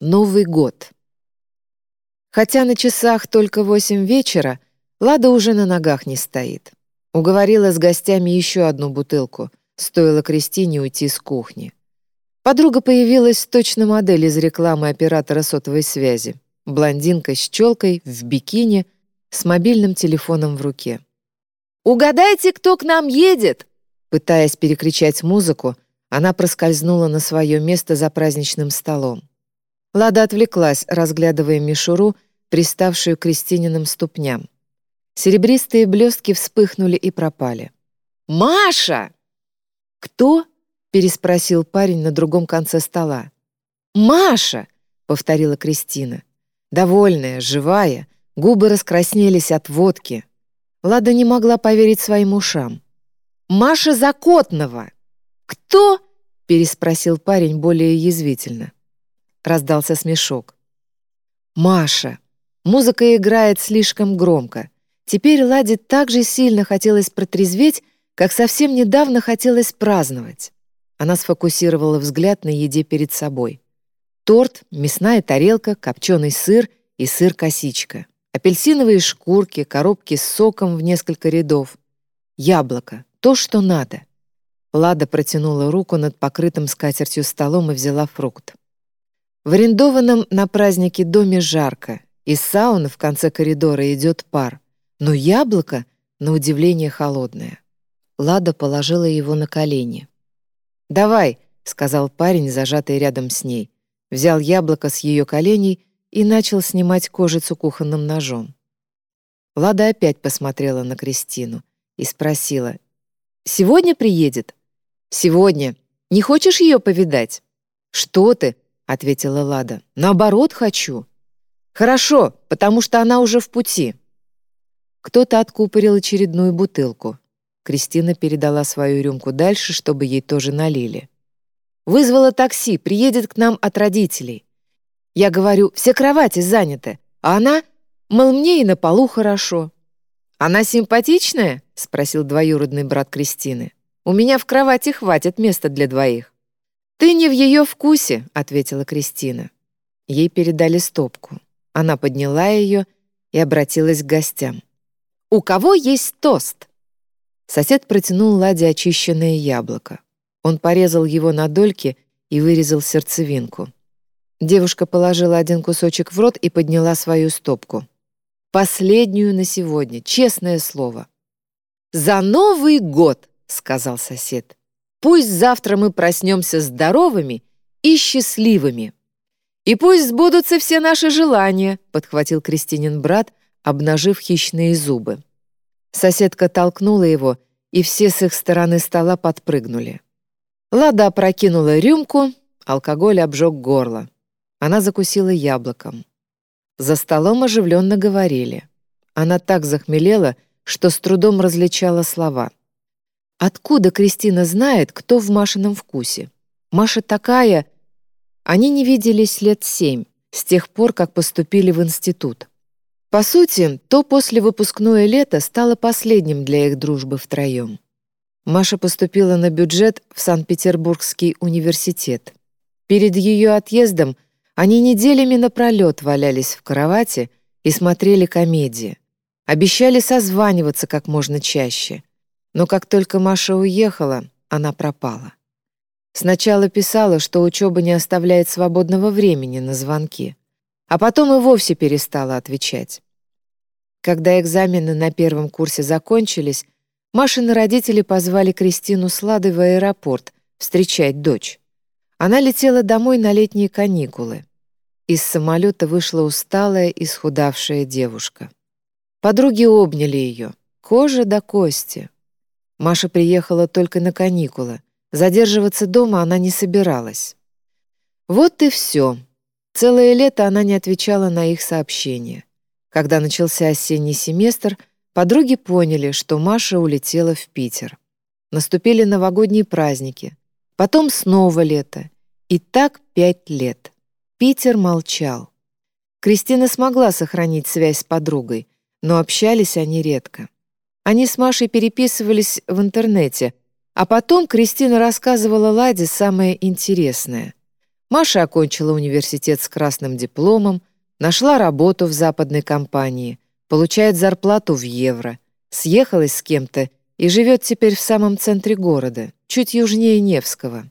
Новый год. Хотя на часах только восемь вечера, Лада уже на ногах не стоит. Уговорила с гостями еще одну бутылку, стоило Кристине уйти с кухни. Подруга появилась точно модель из рекламы оператора сотовой связи. Блондинка с челкой, в бикини, с мобильным телефоном в руке. «Угадайте, кто к нам едет!» Пытаясь перекричать музыку, она проскользнула на свое место за праздничным столом. Лада отвлеклась, разглядывая мишуру, приставшую к Кристининым ступням. Серебристые блестки вспыхнули и пропали. «Маша!» «Кто?» — переспросил парень на другом конце стола. «Маша!» — повторила Кристина. Довольная, живая, губы раскраснелись от водки. Лада не могла поверить своим ушам. «Маша Закотного!» «Кто?» — переспросил парень более язвительно. Раздался смешок. «Маша!» Музыка играет слишком громко. Теперь Ладе так же сильно хотелось протрезветь, как совсем недавно хотелось праздновать. Она сфокусировала взгляд на еде перед собой. Торт, мясная тарелка, копченый сыр и сыр-косичка. Апельсиновые шкурки, коробки с соком в несколько рядов. Яблоко. То, что надо. Лада протянула руку над покрытым скатертью столом и взяла фрукт. В арендованном на празднике доме жарко, из сауны в конце коридора идет пар, но яблоко, на удивление, холодное. Лада положила его на колени. «Давай», — сказал парень, зажатый рядом с ней, взял яблоко с ее коленей и начал снимать кожицу кухонным ножом. Лада опять посмотрела на Кристину и спросила, «Сегодня приедет?» «Сегодня. Не хочешь ее повидать?» «Что ты?» — ответила Лада. «Наоборот, хочу». «Хорошо, потому что она уже в пути». Кто-то откупорил очередную бутылку. Кристина передала свою рюмку дальше, чтобы ей тоже налили. «Вызвала такси, приедет к нам от родителей». Я говорю, все кровати заняты, а она, мол, мне и на полу хорошо. «Она симпатичная?» — спросил двоюродный брат Кристины. У меня в кровати хватит места для двоих». «Ты не в ее вкусе», — ответила Кристина. Ей передали стопку. Она подняла ее и обратилась к гостям. «У кого есть тост?» Сосед протянул Ладе очищенное яблоко. Он порезал его на дольки и вырезал сердцевинку. Девушка положила один кусочек в рот и подняла свою стопку. «Последнюю на сегодня, честное слово». «За Новый год!» — сказал сосед. «Пусть завтра мы проснемся здоровыми и счастливыми». «И пусть сбудутся все наши желания», — подхватил Кристинин брат, обнажив хищные зубы. Соседка толкнула его, и все с их стороны стола подпрыгнули. Лада опрокинула рюмку, алкоголь обжег горло. Она закусила яблоком. За столом оживленно говорили. Она так захмелела, что с трудом различала слова. Откуда Кристина знает, кто в Машином вкусе? Маша такая... Они не виделись лет семь, с тех пор, как поступили в институт. По сути, то после выпускное лето стало последним для их дружбы втроем. Маша поступила на бюджет в Санкт-Петербургский университет. Перед ее отъездом они неделями напролет валялись в кровати и смотрели комедии. Обещали созваниваться как можно чаще. Но как только Маша уехала, она пропала. Сначала писала, что учеба не оставляет свободного времени на звонки, а потом и вовсе перестала отвечать. Когда экзамены на первом курсе закончились, Машины родители позвали Кристину с Ладой в аэропорт встречать дочь. Она летела домой на летние каникулы. Из самолета вышла усталая и схудавшая девушка. Подруги обняли ее, кожа до кости, Маша приехала только на каникулы. Задерживаться дома она не собиралась. Вот и все. Целое лето она не отвечала на их сообщения. Когда начался осенний семестр, подруги поняли, что Маша улетела в Питер. Наступили новогодние праздники. Потом снова лето. И так пять лет. Питер молчал. Кристина смогла сохранить связь с подругой, но общались они редко. Они с Машей переписывались в интернете, а потом Кристина рассказывала Ладе самое интересное. Маша окончила университет с красным дипломом, нашла работу в западной компании, получает зарплату в евро, съехалась с кем-то и живет теперь в самом центре города, чуть южнее Невского.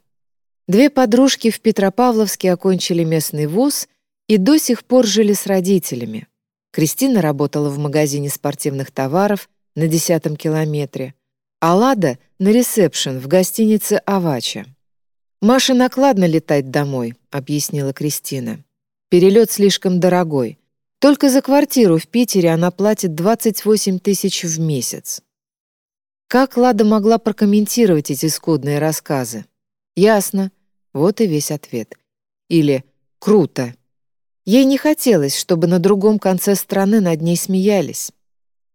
Две подружки в Петропавловске окончили местный вуз и до сих пор жили с родителями. Кристина работала в магазине спортивных товаров на десятом километре, а Лада — на ресепшн в гостинице «Авача». «Маше накладно летать домой», — объяснила Кристина. «Перелет слишком дорогой. Только за квартиру в Питере она платит 28 тысяч в месяц». Как Лада могла прокомментировать эти скудные рассказы? «Ясно. Вот и весь ответ». Или «Круто». Ей не хотелось, чтобы на другом конце страны над ней смеялись.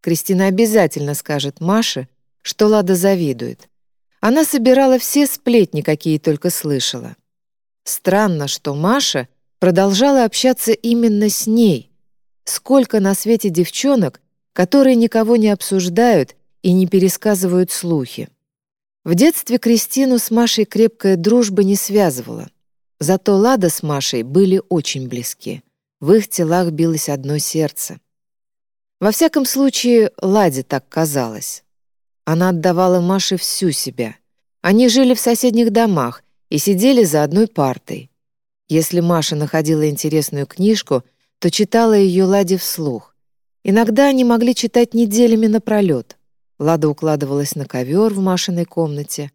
Кристина обязательно скажет Маше, что Лада завидует. Она собирала все сплетни, какие только слышала. Странно, что Маша продолжала общаться именно с ней. Сколько на свете девчонок, которые никого не обсуждают и не пересказывают слухи. В детстве Кристину с Машей крепкая дружба не связывала. Зато Лада с Машей были очень близки. В их телах билось одно сердце. Во всяком случае, Ладе так казалось. Она отдавала Маше всю себя. Они жили в соседних домах и сидели за одной партой. Если Маша находила интересную книжку, то читала ее Ладе вслух. Иногда они могли читать неделями напролет. Лада укладывалась на ковер в Машиной комнате,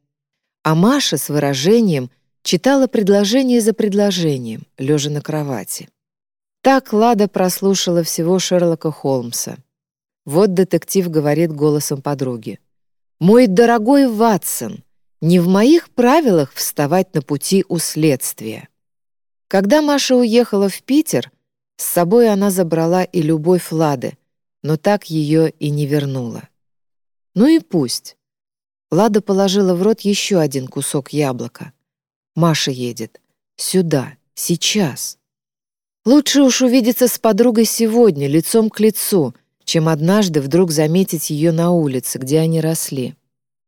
а Маша с выражением читала предложение за предложением, лежа на кровати. Так Лада прослушала всего Шерлока Холмса. Вот детектив говорит голосом подруги. «Мой дорогой Ватсон, не в моих правилах вставать на пути у следствия». Когда Маша уехала в Питер, с собой она забрала и любовь Лады, но так ее и не вернула. Ну и пусть. Лада положила в рот еще один кусок яблока. Маша едет. Сюда, сейчас. Лучше уж увидеться с подругой сегодня, лицом к лицу, чем однажды вдруг заметить ее на улице, где они росли.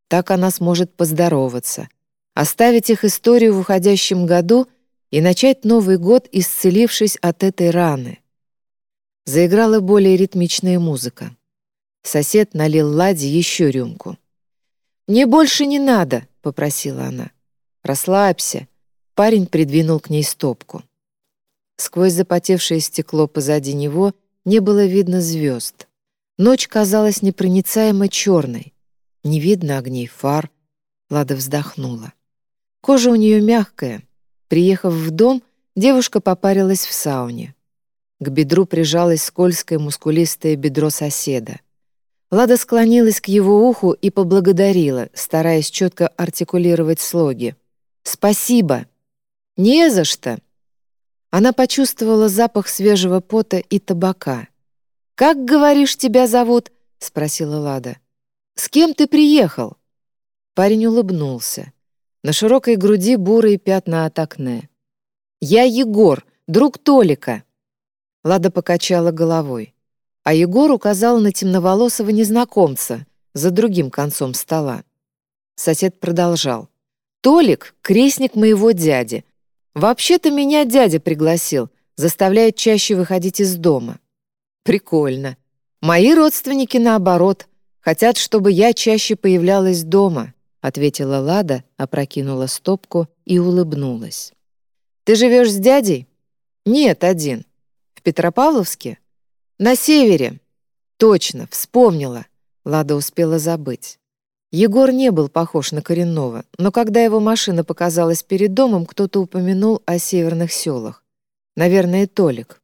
Так она сможет поздороваться, оставить их историю в уходящем году и начать Новый год, исцелившись от этой раны. Заиграла более ритмичная музыка. Сосед налил Ладе еще рюмку. «Мне больше не надо», — попросила она. «Расслабься». Парень придвинул к ней стопку. Сквозь запотевшее стекло позади него не было видно звезд. Ночь казалась непроницаемо черной. Не видно огней фар. Лада вздохнула. Кожа у нее мягкая. Приехав в дом, девушка попарилась в сауне. К бедру прижалось скользкое мускулистое бедро соседа. Лада склонилась к его уху и поблагодарила, стараясь четко артикулировать слоги. «Спасибо!» «Не за что!» Она почувствовала запах свежего пота и табака. «Как, говоришь, тебя зовут?» — спросила Лада. «С кем ты приехал?» Парень улыбнулся. На широкой груди бурые пятна от акне. «Я Егор, друг Толика». Лада покачала головой. А Егор указал на темноволосого незнакомца за другим концом стола. Сосед продолжал. «Толик — крестник моего дяди. Вообще-то меня дядя пригласил, заставляет чаще выходить из дома. Прикольно. Мои родственники, наоборот, хотят, чтобы я чаще появлялась дома, ответила Лада, опрокинула стопку и улыбнулась. Ты живешь с дядей? Нет, один. В Петропавловске? На севере. Точно, вспомнила. Лада успела забыть. Егор не был похож на коренного, но когда его машина показалась перед домом, кто-то упомянул о северных селах. Наверное, Толик.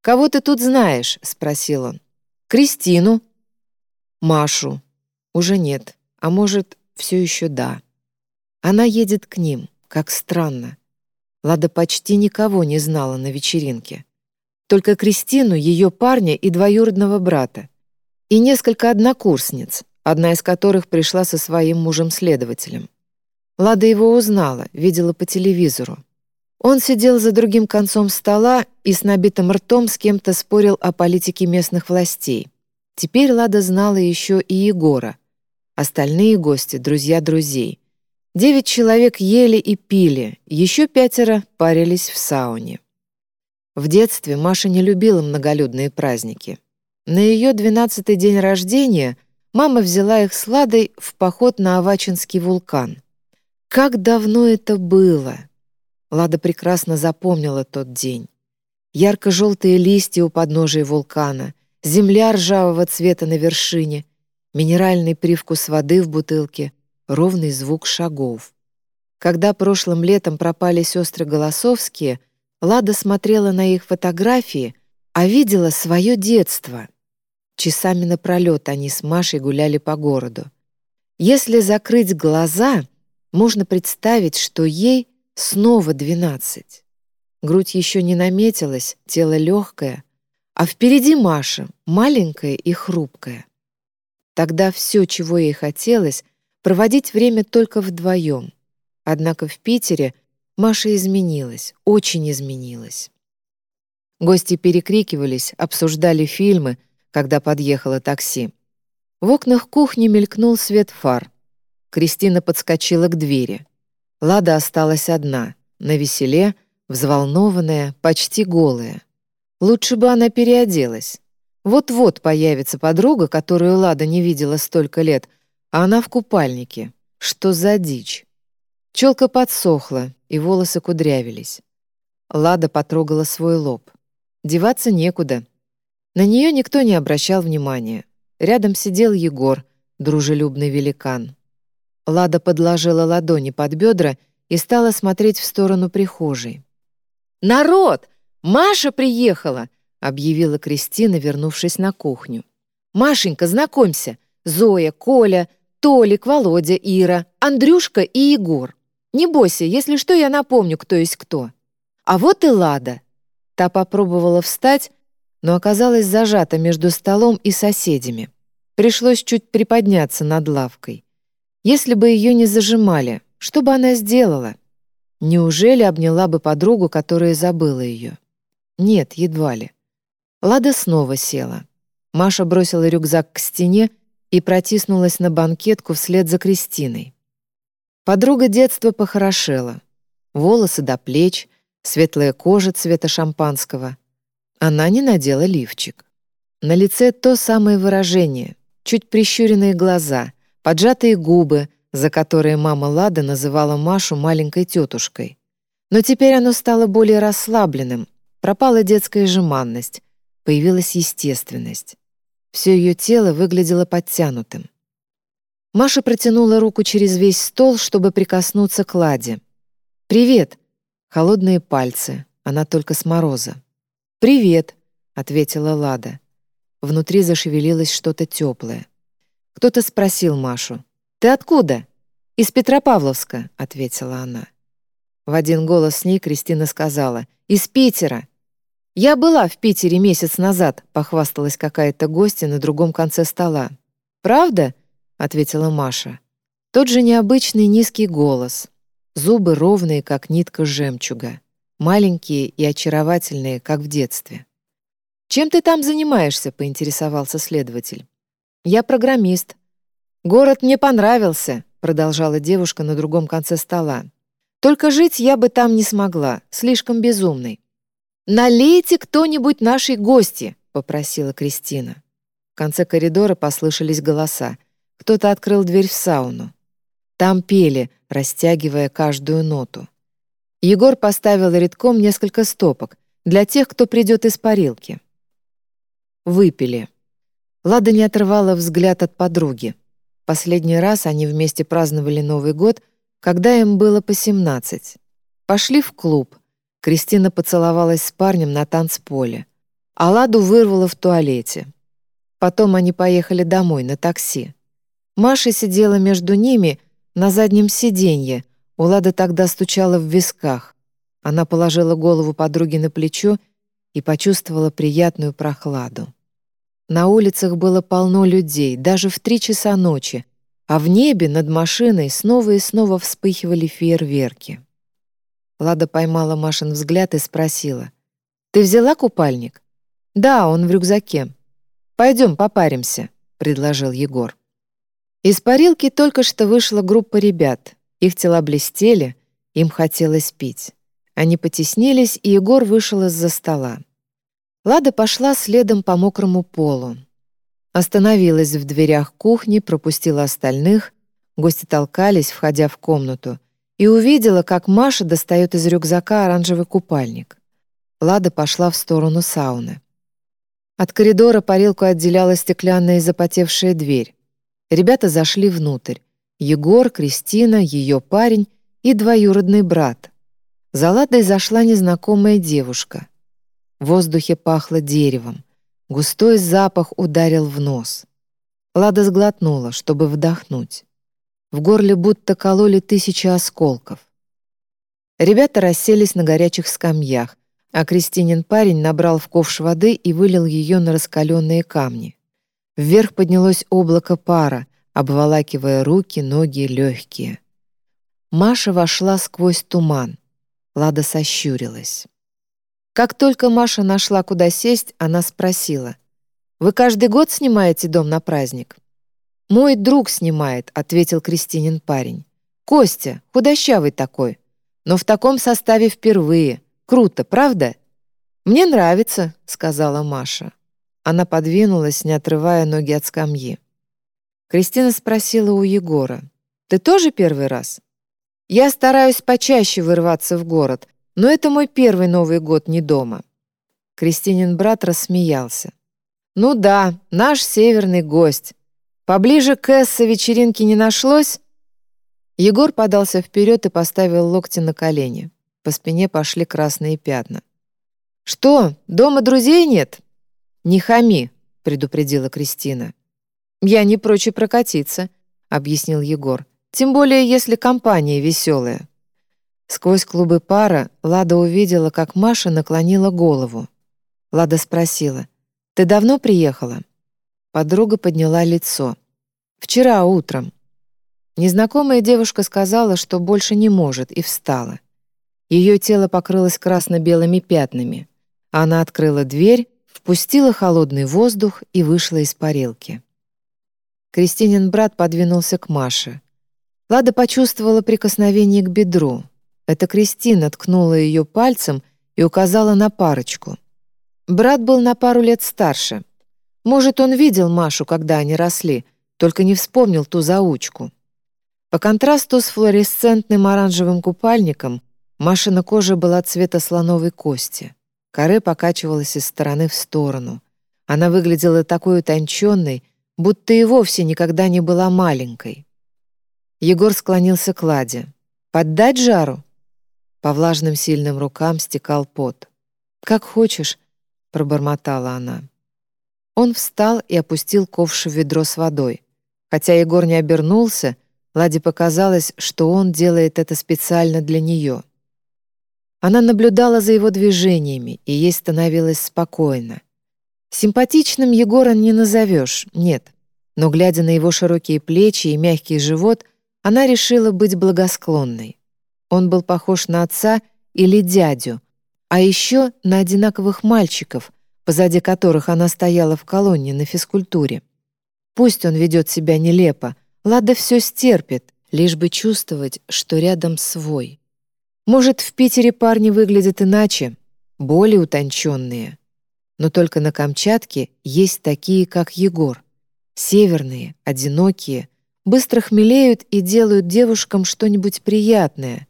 «Кого ты тут знаешь?» — спросил он. «Кристину». «Машу». «Уже нет. А может, все еще да». Она едет к ним. Как странно. Лада почти никого не знала на вечеринке. Только Кристину, ее парня и двоюродного брата. И несколько однокурсниц, одна из которых пришла со своим мужем-следователем. Лада его узнала, видела по телевизору. Он сидел за другим концом стола и с набитым ртом с кем-то спорил о политике местных властей. Теперь Лада знала еще и Егора. Остальные гости — друзья друзей. Девять человек ели и пили, еще пятеро парились в сауне. В детстве Маша не любила многолюдные праздники. На ее двенадцатый день рождения мама взяла их с Ладой в поход на Авачинский вулкан. Как давно это было! Лада прекрасно запомнила тот день. Ярко-желтые листья у подножия вулкана, земля ржавого цвета на вершине, минеральный привкус воды в бутылке, ровный звук шагов. Когда прошлым летом пропали сестры Голосовские, Лада смотрела на их фотографии, а видела свое детство. Часами напролет они с Машей гуляли по городу. Если закрыть глаза, можно представить, что ей снова двенадцать. Грудь еще не наметилась, тело легкое, а впереди Маша, маленькая и хрупкая. Тогда все, чего ей хотелось, проводить время только вдвоем. Однако в Питере Маша изменилась, очень изменилась. Гости перекрикивались, обсуждали фильмы, когда подъехало такси. В окнах кухни мелькнул свет фар. Кристина подскочила к двери. Лада осталась одна, на веселе, взволнованная, почти голая. Лучше бы она переоделась. Вот-вот появится подруга, которую Лада не видела столько лет, а она в купальнике. Что за дичь? Челка подсохла, и волосы кудрявились. Лада потрогала свой лоб. Деваться некуда. На нее никто не обращал внимания. Рядом сидел Егор, дружелюбный великан. Лада подложила ладони под бедра и стала смотреть в сторону прихожей. «Народ! Маша приехала!» — объявила Кристина, вернувшись на кухню. «Машенька, знакомься! Зоя, Коля, Толик, Володя, Ира, Андрюшка и Егор. Не бойся, если что, я напомню, кто есть кто. А вот и Лада». Та попробовала встать, но оказалась зажата между столом и соседями. Пришлось чуть приподняться над лавкой. Если бы ее не зажимали, что бы она сделала? Неужели обняла бы подругу, которая забыла ее? Нет, едва ли. Лада снова села. Маша бросила рюкзак к стене и протиснулась на банкетку вслед за Кристиной. Подруга детства похорошела. Волосы до плеч, светлая кожа цвета шампанского. Она не надела лифчик. На лице то самое выражение, чуть прищуренные глаза, поджатые губы, за которые мама Лада называла Машу маленькой тетушкой. Но теперь оно стало более расслабленным, пропала детская жеманность, появилась естественность. Все ее тело выглядело подтянутым. Маша протянула руку через весь стол, чтобы прикоснуться к Ладе. «Привет!» Холодные пальцы, она только с мороза. «Привет!» — ответила Лада. Внутри зашевелилось что-то теплое. Кто-то спросил Машу. «Ты откуда?» «Из Петропавловска», — ответила она. В один голос с ней Кристина сказала. «Из Питера». «Я была в Питере месяц назад», — похвасталась какая-то гостья на другом конце стола. «Правда?» — ответила Маша. Тот же необычный низкий голос. Зубы ровные, как нитка жемчуга. Маленькие и очаровательные, как в детстве. «Чем ты там занимаешься?» — поинтересовался следователь. «Я программист». «Город мне понравился», — продолжала девушка на другом конце стола. «Только жить я бы там не смогла, слишком безумный». «Налейте кто-нибудь нашей гости», — попросила Кристина. В конце коридора послышались голоса. Кто-то открыл дверь в сауну. Там пели, растягивая каждую ноту. Егор поставил редком несколько стопок для тех, кто придет из парилки. Выпили. Лада не отрывала взгляд от подруги. Последний раз они вместе праздновали Новый год, когда им было по 17. Пошли в клуб. Кристина поцеловалась с парнем на танцполе. А Ладу вырвала в туалете. Потом они поехали домой на такси. Маша сидела между ними на заднем сиденье. У Лады тогда стучала в висках. Она положила голову подруги на плечо и почувствовала приятную прохладу. На улицах было полно людей, даже в три часа ночи, а в небе над машиной снова и снова вспыхивали фейерверки. Лада поймала Машин взгляд и спросила. «Ты взяла купальник?» «Да, он в рюкзаке». «Пойдем попаримся», — предложил Егор. Из парилки только что вышла группа ребят. Их тела блестели, им хотелось пить. Они потеснились, и Егор вышел из-за стола. Лада пошла следом по мокрому полу. Остановилась в дверях кухни, пропустила остальных, гости толкались, входя в комнату, и увидела, как Маша достает из рюкзака оранжевый купальник. Лада пошла в сторону сауны. От коридора парилку отделяла стеклянная запотевшая дверь. Ребята зашли внутрь. Егор, Кристина, ее парень и двоюродный брат. За Ладой зашла незнакомая девушка. В воздухе пахло деревом. Густой запах ударил в нос. Лада сглотнула, чтобы вдохнуть. В горле будто кололи тысячи осколков. Ребята расселись на горячих скамьях, а Кристинин парень набрал в ковш воды и вылил ее на раскаленные камни. Вверх поднялось облако пара, обволакивая руки, ноги, легкие. Маша вошла сквозь туман. Лада сощурилась. Как только Маша нашла, куда сесть, она спросила. «Вы каждый год снимаете дом на праздник?» «Мой друг снимает», — ответил Кристинин парень. «Костя, худощавый такой. Но в таком составе впервые. Круто, правда?» «Мне нравится», — сказала Маша. Она подвинулась, не отрывая ноги от скамьи. Кристина спросила у Егора. «Ты тоже первый раз?» «Я стараюсь почаще вырваться в город, но это мой первый Новый год не дома». Кристинин брат рассмеялся. «Ну да, наш северный гость. Поближе к Эссе вечеринки не нашлось?» Егор подался вперед и поставил локти на колени. По спине пошли красные пятна. «Что, дома друзей нет?» «Не хами», — предупредила Кристина. «Я не прочь прокатиться», — объяснил Егор. «Тем более, если компания веселая». Сквозь клубы пара Лада увидела, как Маша наклонила голову. Лада спросила, «Ты давно приехала?» Подруга подняла лицо. «Вчера утром». Незнакомая девушка сказала, что больше не может, и встала. Ее тело покрылось красно-белыми пятнами. Она открыла дверь, впустила холодный воздух и вышла из парилки. Кристинин брат подвинулся к Маше. Лада почувствовала прикосновение к бедру. Это Кристина ткнула ее пальцем и указала на парочку. Брат был на пару лет старше. Может, он видел Машу, когда они росли, только не вспомнил ту заучку. По контрасту с флуоресцентным оранжевым купальником Машина кожа была цвета слоновой кости. Каре покачивалась из стороны в сторону. Она выглядела такой утонченной, будто и вовсе никогда не была маленькой. Егор склонился к Ладе. «Поддать жару?» По влажным сильным рукам стекал пот. «Как хочешь», — пробормотала она. Он встал и опустил ковш в ведро с водой. Хотя Егор не обернулся, Ладе показалось, что он делает это специально для нее. Она наблюдала за его движениями, и ей становилось спокойно. Симпатичным Егора не назовешь, нет. Но, глядя на его широкие плечи и мягкий живот, она решила быть благосклонной. Он был похож на отца или дядю, а еще на одинаковых мальчиков, позади которых она стояла в колонне на физкультуре. Пусть он ведет себя нелепо, Лада все стерпит, лишь бы чувствовать, что рядом свой. Может, в Питере парни выглядят иначе, более утонченные. Но только на Камчатке есть такие, как Егор. Северные, одинокие, быстро хмелеют и делают девушкам что-нибудь приятное,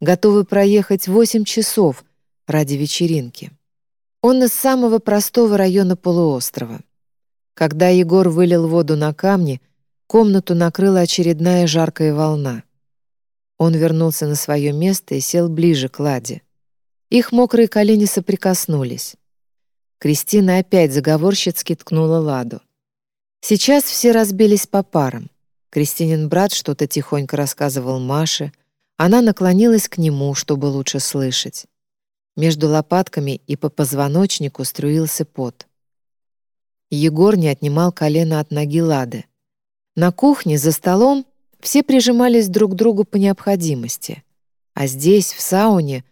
готовы проехать 8 часов ради вечеринки. Он из самого простого района полуострова. Когда Егор вылил воду на камни, комнату накрыла очередная жаркая волна. Он вернулся на свое место и сел ближе к Ладе. Их мокрые колени соприкоснулись. Кристина опять заговорщицки ткнула Ладу. Сейчас все разбились по парам. Кристинин брат что-то тихонько рассказывал Маше, она наклонилась к нему, чтобы лучше слышать. Между лопатками и по позвоночнику струился пот. Егор не отнимал колено от ноги Лады. На кухне за столом все прижимались друг к другу по необходимости. А здесь, в сауне,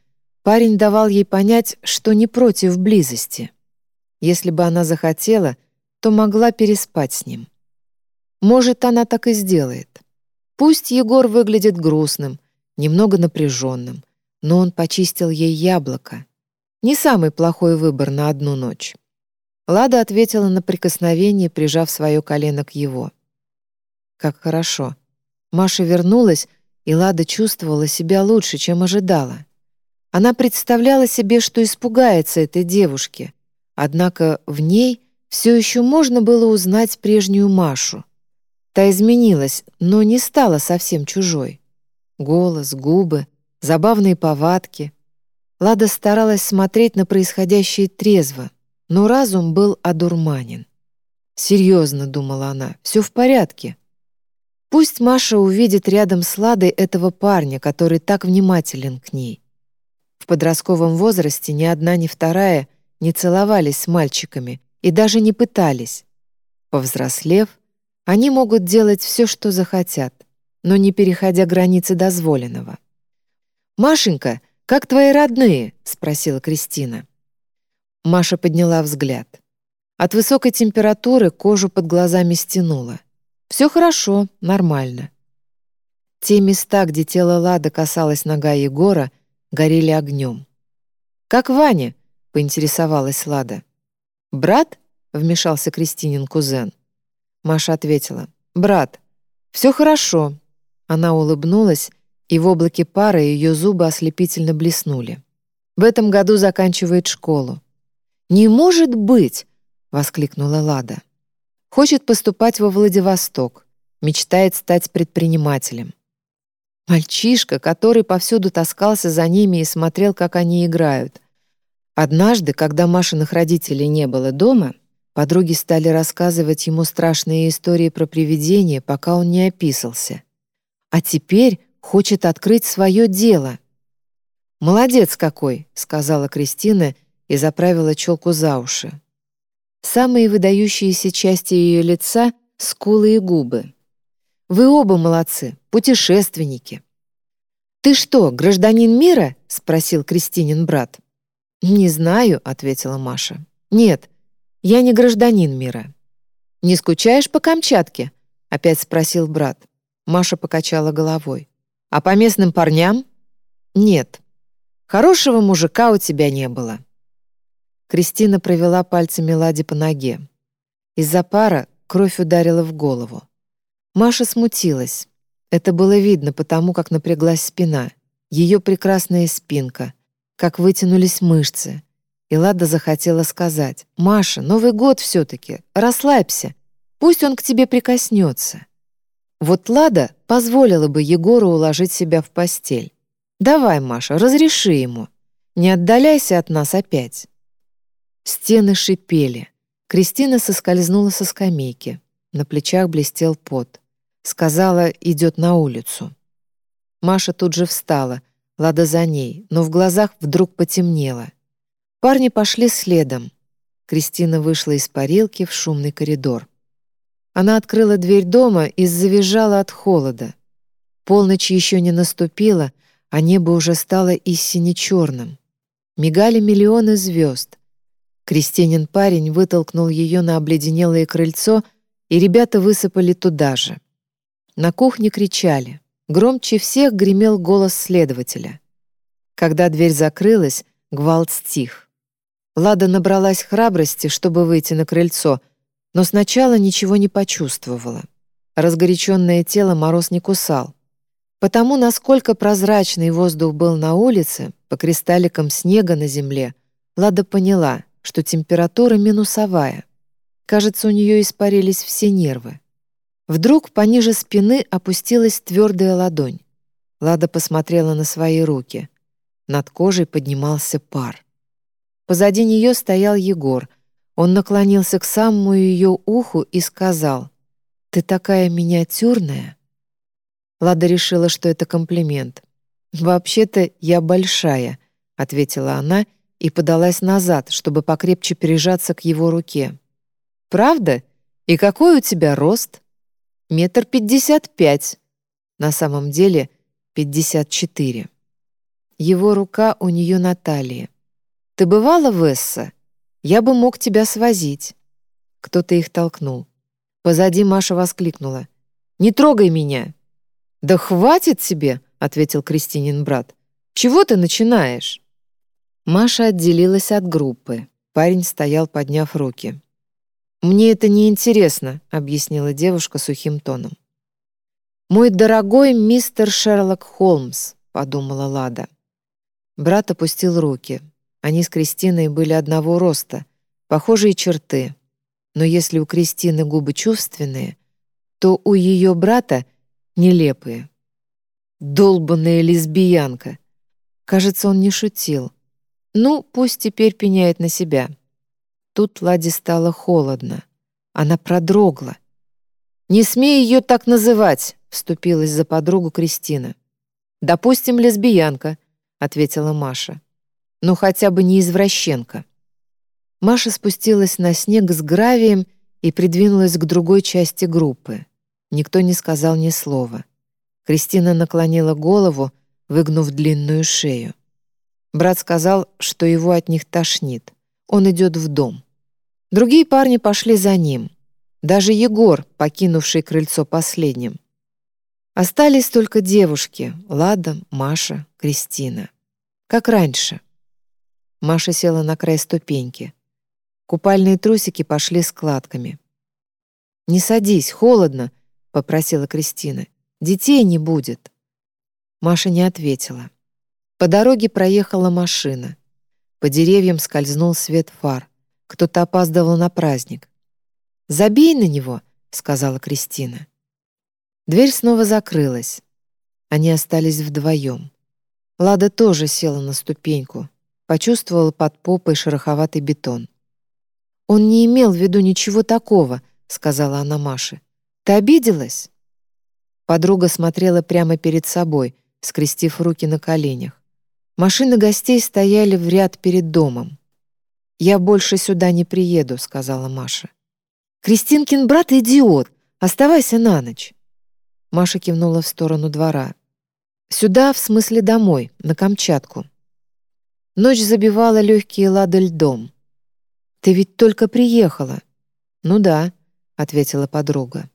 парень давал ей понять, что не против близости. Если бы она захотела, то могла переспать с ним. Может, она так и сделает. Пусть Егор выглядит грустным, немного напряженным, но он почистил ей яблоко. Не самый плохой выбор на одну ночь. Лада ответила на прикосновение, прижав свое колено к его. Как хорошо. Маша вернулась, и Лада чувствовала себя лучше, чем ожидала. Она представляла себе, что испугается этой девушки, однако в ней все еще можно было узнать прежнюю Машу. Та изменилась, но не стала совсем чужой. Голос, губы, забавные повадки. Лада старалась смотреть на происходящее трезво, но разум был одурманен. «Серьезно», — думала она, — «все в порядке». Пусть Маша увидит рядом с Ладой этого парня, который так внимателен к ней. В подростковом возрасте ни одна, ни вторая не целовались с мальчиками и даже не пытались. Повзрослев, они могут делать все, что захотят, но не переходя границы дозволенного. «Машенька, как твои родные?» — спросила Кристина. Маша подняла взгляд. От высокой температуры кожу под глазами стянула. Все хорошо, нормально. Те места, где тело Лады касалось нога Егора, горели огнем. «Как Ваня?» — поинтересовалась Лада. «Брат?» — вмешался Кристинин кузен. Маша ответила. «Брат, все хорошо». Она улыбнулась, и в облаке пары ее зубы ослепительно блеснули. В этом году заканчивает школу. «Не может быть!» — воскликнула Лада. Хочет поступать во Владивосток, мечтает стать предпринимателем. Мальчишка, который повсюду таскался за ними и смотрел, как они играют. Однажды, когда Машиных родителей не было дома, подруги стали рассказывать ему страшные истории про привидения, пока он не описался. А теперь хочет открыть свое дело. «Молодец какой!» — сказала Кристина и заправила челку за уши. Самые выдающиеся части ее лица — скулы и губы. «Вы оба молодцы, путешественники». «Ты что, гражданин мира?» — спросил Кристинин брат. «Не знаю», — ответила Маша. «Нет, я не гражданин мира». «Не скучаешь по Камчатке?» — опять спросил брат. Маша покачала головой. «А по местным парням?» «Нет. Хорошего мужика у тебя не было. Кристина провела пальцами Ладе по ноге. Из-за пара кровь ударила в голову. Маша смутилась. Это было видно потому, как напряглась спина, ее прекрасная спинка, как вытянулись мышцы. И Лада захотела сказать, «Маша, Новый год все-таки, расслабься, пусть он к тебе прикоснется». Вот Лада позволила бы Егору уложить себя в постель. «Давай, Маша, разреши ему. Не отдаляйся от нас опять». Стены шипели. Кристина соскользнула со скамейки. На плечах блестел пот. Сказала, идет на улицу. Маша тут же встала, Лада за ней, но в глазах вдруг потемнело. Парни пошли следом. Кристина вышла из парилки в шумный коридор. Она открыла дверь дома и завизжала от холода. Полночь еще не наступила, а небо уже стало истине черным. Мигали миллионы звезд — Кристинин парень вытолкнул ее на обледенелое крыльцо, и ребята высыпали туда же. На кухне кричали. Громче всех гремел голос следователя. Когда дверь закрылась, гвалт стих. Лада набралась храбрости, чтобы выйти на крыльцо, но сначала ничего не почувствовала. Разгоряченное тело мороз не кусал. Потому, насколько прозрачный воздух был на улице, по кристалликам снега на земле, Лада поняла, что температура минусовая. Кажется, у нее испарились все нервы. Вдруг пониже спины опустилась твердая ладонь. Лада посмотрела на свои руки. Над кожей поднимался пар. Позади нее стоял Егор. Он наклонился к самому ее уху и сказал, «Ты такая миниатюрная». Лада решила, что это комплимент. «Вообще-то я большая», — ответила она и подалась назад, чтобы покрепче прижаться к его руке. «Правда? И какой у тебя рост?» «Метр пятьдесят пять». На самом деле пятьдесят четыре. Его рука у нее на талии. «Ты бывала в Эсса? Я бы мог тебя свозить». Кто-то их толкнул. Позади Маша воскликнула. «Не трогай меня!» «Да хватит тебе!» — ответил Кристинин брат. «Чего ты начинаешь?» Маша отделилась от группы. Парень стоял, подняв руки. «Мне это не интересно», — объяснила девушка сухим тоном. «Мой дорогой мистер Шерлок Холмс», — подумала Лада. Брат опустил руки. Они с Кристиной были одного роста, похожие черты. Но если у Кристины губы чувственные, то у ее брата нелепые. Долбанная лесбиянка. Кажется, он не шутил. Ну, пусть теперь пеняет на себя. Тут Ладе стало холодно. Она продрогла. «Не смей ее так называть!» — вступилась за подругу Кристина. «Допустим, лесбиянка», — ответила Маша. «Но хотя бы не извращенка». Маша спустилась на снег с гравием и придвинулась к другой части группы. Никто не сказал ни слова. Кристина наклонила голову, выгнув длинную шею. Брат сказал, что его от них тошнит. Он идет в дом. Другие парни пошли за ним. Даже Егор, покинувший крыльцо последним. Остались только девушки — Лада, Маша, Кристина. Как раньше. Маша села на край ступеньки. Купальные трусики пошли складками. «Не садись, холодно», — попросила Кристина. «Детей не будет». Маша не ответила. По дороге проехала машина. По деревьям скользнул свет фар. Кто-то опаздывал на праздник. «Забей на него», — сказала Кристина. Дверь снова закрылась. Они остались вдвоем. Лада тоже села на ступеньку, почувствовала под попой шероховатый бетон. «Он не имел в виду ничего такого», — сказала она Маше. «Ты обиделась?» Подруга смотрела прямо перед собой, скрестив руки на коленях. Машины гостей стояли в ряд перед домом. «Я больше сюда не приеду», — сказала Маша. «Кристинкин брат — идиот. Оставайся на ночь». Маша кивнула в сторону двора. «Сюда, в смысле домой, на Камчатку». Ночь забивала легкие лады льдом. «Ты ведь только приехала». «Ну да», — ответила подруга.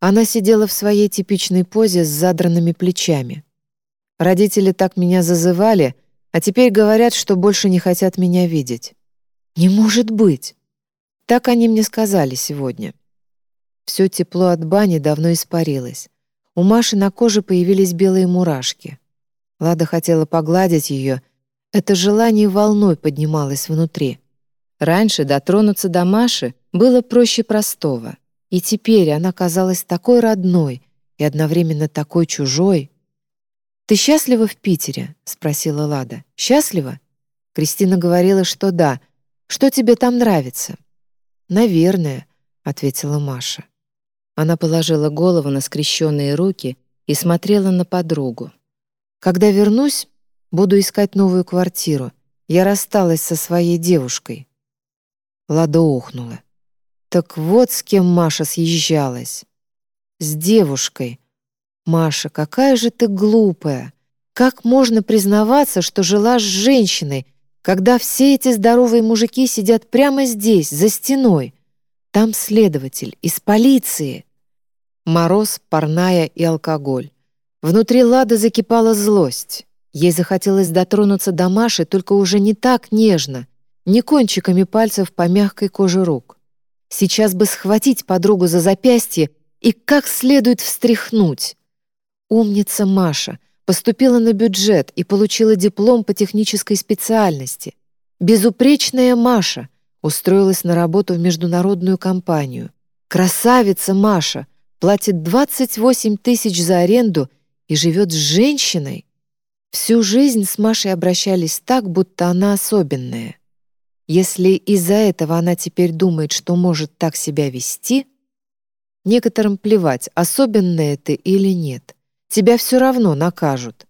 Она сидела в своей типичной позе с задранными плечами. Родители так меня зазывали, а теперь говорят, что больше не хотят меня видеть. Не может быть! Так они мне сказали сегодня. Все тепло от бани давно испарилось. У Маши на коже появились белые мурашки. Лада хотела погладить ее. Это желание волной поднималось внутри. Раньше дотронуться до Маши было проще простого. И теперь она казалась такой родной и одновременно такой чужой. «Ты счастлива в Питере?» — спросила Лада. «Счастлива?» Кристина говорила, что да. «Что тебе там нравится?» «Наверное», — ответила Маша. Она положила голову на скрещенные руки и смотрела на подругу. «Когда вернусь, буду искать новую квартиру. Я рассталась со своей девушкой». Лада охнула. «Так вот с кем Маша съезжалась. С девушкой. «Маша, какая же ты глупая! Как можно признаваться, что жила с женщиной, когда все эти здоровые мужики сидят прямо здесь, за стеной? Там следователь из полиции!» Мороз, парная и алкоголь. Внутри Лады закипала злость. Ей захотелось дотронуться до Маши, только уже не так нежно, не кончиками пальцев по мягкой коже рук. Сейчас бы схватить подругу за запястье и как следует встряхнуть. Умница Маша. Поступила на бюджет и получила диплом по технической специальности. Безупречная Маша. Устроилась на работу в международную компанию. Красавица Маша. Платит 28 тысяч за аренду и живет с женщиной. Всю жизнь с Машей обращались так, будто она особенная. Если из-за этого она теперь думает, что может так себя вести, некоторым плевать, особенная ты или нет тебя все равно накажут.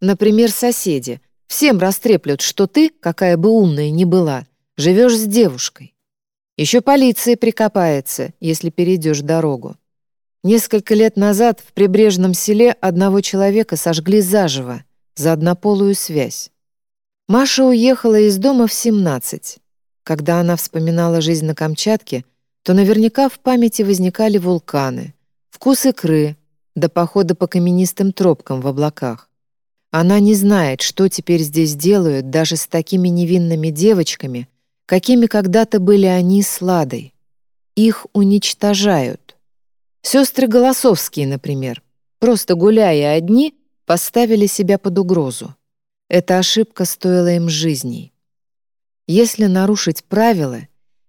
Например, соседи. Всем растреплют, что ты, какая бы умная ни была, живешь с девушкой. Еще полиция прикопается, если перейдешь дорогу. Несколько лет назад в прибрежном селе одного человека сожгли заживо за однополую связь. Маша уехала из дома в 17. Когда она вспоминала жизнь на Камчатке, то наверняка в памяти возникали вулканы, вкус икры, до похода по каменистым тропкам в облаках. Она не знает, что теперь здесь делают даже с такими невинными девочками, какими когда-то были они с Ладой. Их уничтожают. Сестры Голосовские, например, просто гуляя одни, поставили себя под угрозу. Эта ошибка стоила им жизней. Если нарушить правила,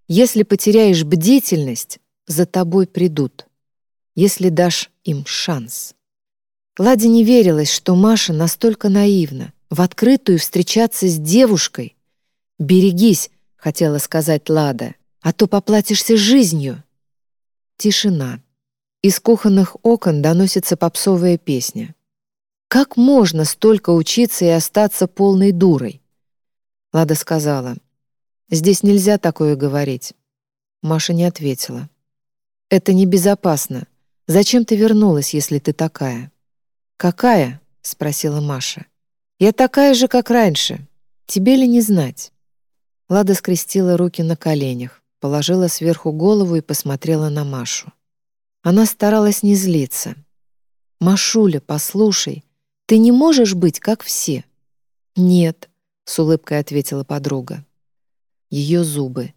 если потеряешь бдительность, за тобой придут. Если дашь им шанс. Ладе не верилось, что Маша настолько наивна, в открытую встречаться с девушкой. «Берегись», — хотела сказать Лада, «а то поплатишься жизнью». Тишина. Из кухонных окон доносится попсовая песня. Как можно столько учиться и остаться полной дурой? Лада сказала, «Здесь нельзя такое говорить». Маша не ответила. «Это небезопасно. Зачем ты вернулась, если ты такая?» «Какая?» — спросила Маша. «Я такая же, как раньше. Тебе ли не знать?» Лада скрестила руки на коленях, положила сверху голову и посмотрела на Машу. Она старалась не злиться. «Машуля, послушай, ты не можешь быть, как все». «Нет», — с улыбкой ответила подруга. Ее зубы.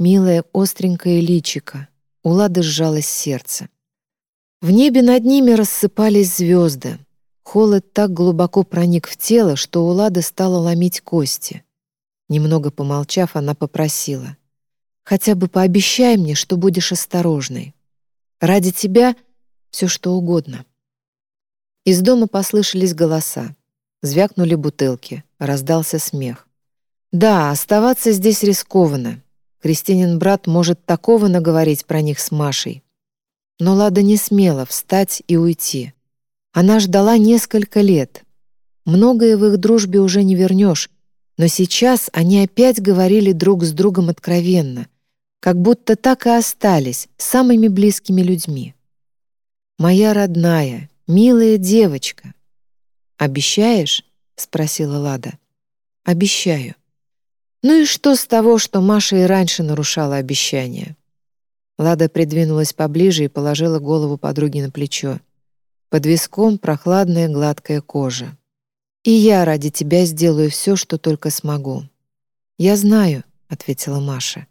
Милое остренькое личико. У Лады сжалось сердце. В небе над ними рассыпались звезды. Холод так глубоко проник в тело, что у Лады стало ломить кости. Немного помолчав, она попросила. «Хотя бы пообещай мне, что будешь осторожной. Ради тебя все что угодно». Из дома послышались голоса. Звякнули бутылки, раздался смех. «Да, оставаться здесь рискованно. Кристинин брат может такого наговорить про них с Машей. Но Лада не смела встать и уйти. Она ждала несколько лет. Многое в их дружбе уже не вернешь, но сейчас они опять говорили друг с другом откровенно, как будто так и остались самыми близкими людьми. «Моя родная, милая девочка». «Обещаешь?» — спросила Лада. «Обещаю». Ну и что с того, что Маша и раньше нарушала обещания? Лада придвинулась поближе и положила голову подруги на плечо. Под виском прохладная гладкая кожа. «И я ради тебя сделаю все, что только смогу». «Я знаю», — ответила Маша.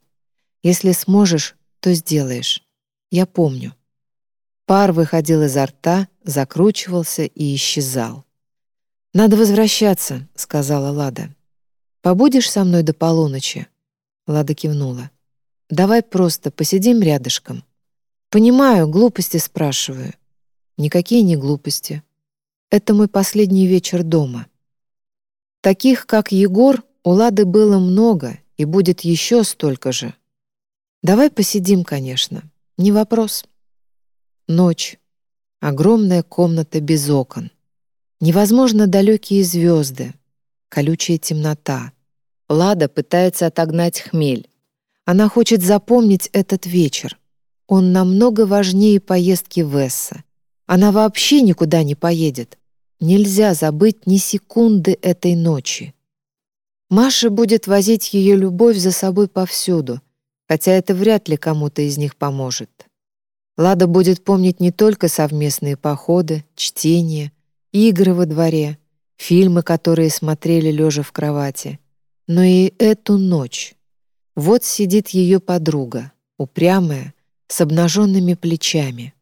«Если сможешь, то сделаешь. Я помню». Пар выходил изо рта, закручивался и исчезал. «Надо возвращаться», — сказала Лада. «Побудешь со мной до полуночи?» Лада кивнула. Давай просто посидим рядышком. Понимаю, глупости спрашиваю. Никакие не глупости. Это мой последний вечер дома. Таких, как Егор, у Лады было много и будет еще столько же. Давай посидим, конечно. Не вопрос. Ночь. Огромная комната без окон. Невозможно далекие звезды. Колючая темнота. Лада пытается отогнать хмель. Она хочет запомнить этот вечер. Он намного важнее поездки в. Она вообще никуда не поедет. Нельзя забыть ни секунды этой ночи. Маша будет возить ее любовь за собой повсюду, хотя это вряд ли кому-то из них поможет. Лада будет помнить не только совместные походы, чтение, игры во дворе, фильмы, которые смотрели лежа в кровати, но и эту ночь. Вот сидит ее подруга, упрямая, с обнаженными плечами.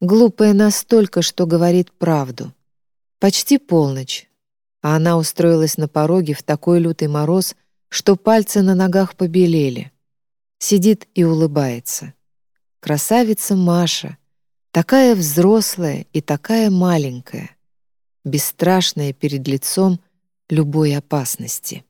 Глупая настолько, что говорит правду. Почти полночь, а она устроилась на пороге в такой лютый мороз, что пальцы на ногах побелели. Сидит и улыбается. Красавица Маша, такая взрослая и такая маленькая, бесстрашная перед лицом любой опасности.